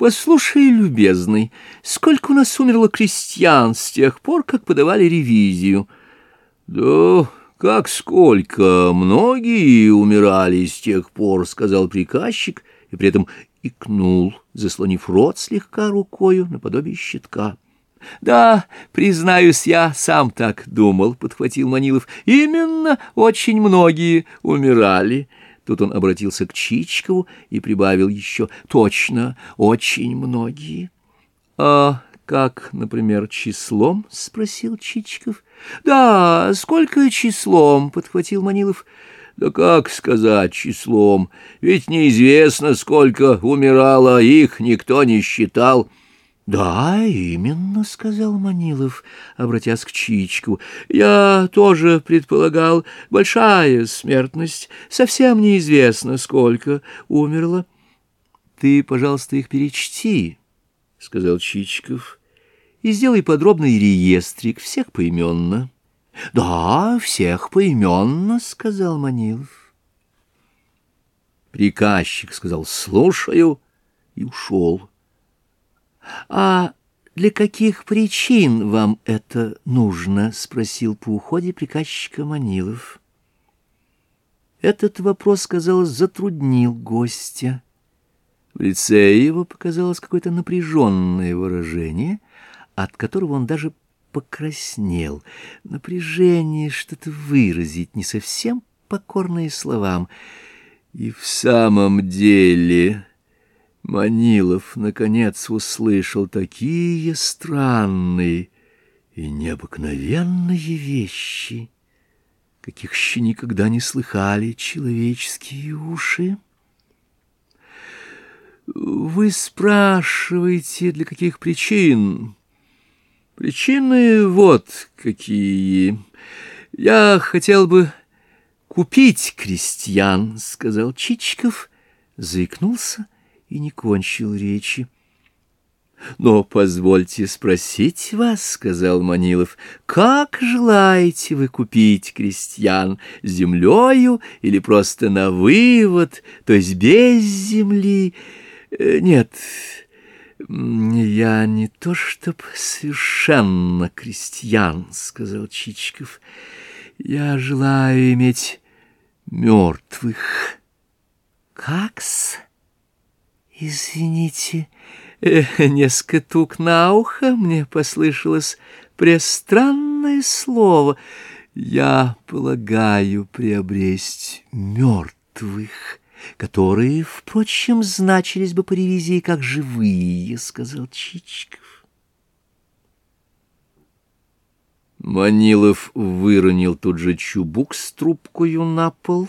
Послушай, любезный, сколько у нас умерло крестьян с тех пор, как подавали ревизию? Да как сколько? Многие умирали с тех пор, сказал приказчик, и при этом икнул, заслонив рот слегка рукою наподобие щитка. «Да, признаюсь, я сам так думал», — подхватил Манилов. «Именно очень многие умирали». Тут он обратился к Чичкову и прибавил еще «Точно, очень многие». «А как, например, числом?» — спросил Чичков. «Да, сколько числом?» — подхватил Манилов. «Да как сказать числом? Ведь неизвестно, сколько умирало, их никто не считал». «Да, именно», — сказал Манилов, обратясь к Чичкову. «Я тоже предполагал, большая смертность, совсем неизвестно, сколько умерло». «Ты, пожалуйста, их перечти», — сказал Чичков, — «и сделай подробный реестрик, всех поименно». «Да, всех поименно», — сказал Манилов. Приказчик сказал «слушаю» и ушел. «А для каких причин вам это нужно?» — спросил по уходе приказчика Манилов. Этот вопрос, казалось, затруднил гостя. В лице его показалось какое-то напряженное выражение, от которого он даже покраснел. Напряжение что-то выразить, не совсем покорное словам. И в самом деле... Манилов, наконец, услышал такие странные и необыкновенные вещи, каких еще никогда не слыхали человеческие уши. Вы спрашиваете, для каких причин? Причины вот какие. Я хотел бы купить крестьян, — сказал Чичиков, заикнулся и не кончил речи. «Но позвольте спросить вас, — сказал Манилов, — как желаете вы купить крестьян, землею или просто на вывод, то есть без земли? Э, нет, я не то чтоб совершенно крестьян, — сказал Чичиков, — я желаю иметь мертвых. Как-с? «Извините, э, несколько тук на ухо мне послышалось престранное слово. Я полагаю приобресть мертвых, которые, впрочем, значились бы по ревизии как живые», — сказал Чичиков. Манилов выронил тут же чубук с трубкою на пол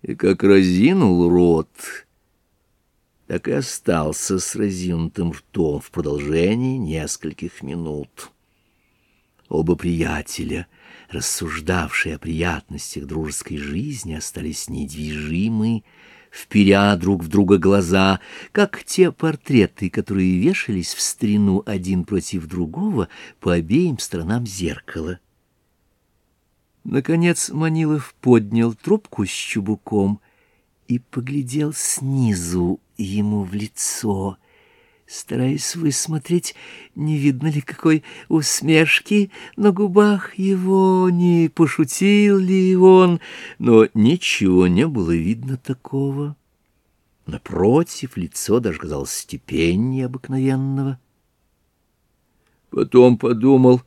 и как разинул рот — так и остался с разинутым ртом в продолжении нескольких минут. Оба приятеля, рассуждавшие о приятностях дружеской жизни, остались недвижимы, вперя друг в друга глаза, как те портреты, которые вешались в старину один против другого по обеим сторонам зеркала. Наконец Манилов поднял трубку с чубуком и поглядел снизу ему в лицо, стараясь высмотреть, не видно ли какой усмешки на губах его, не пошутил ли он, но ничего не было видно такого. Напротив, лицо даже казалось степеннее обыкновенного. Потом подумал,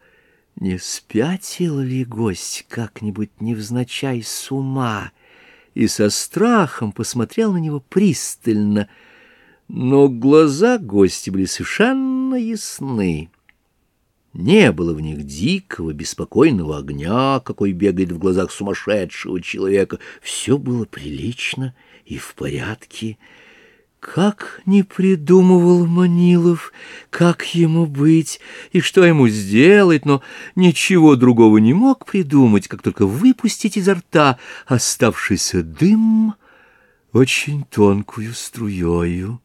не спятил ли гость как-нибудь невзначай с ума, — и со страхом посмотрел на него пристально, но глаза гостя были совершенно ясны. Не было в них дикого, беспокойного огня, какой бегает в глазах сумасшедшего человека. Все было прилично и в порядке, — как не придумывал Манилов, как ему быть и что ему сделать, но ничего другого не мог придумать, как только выпустить изо рта оставшийся дым очень тонкую струёю.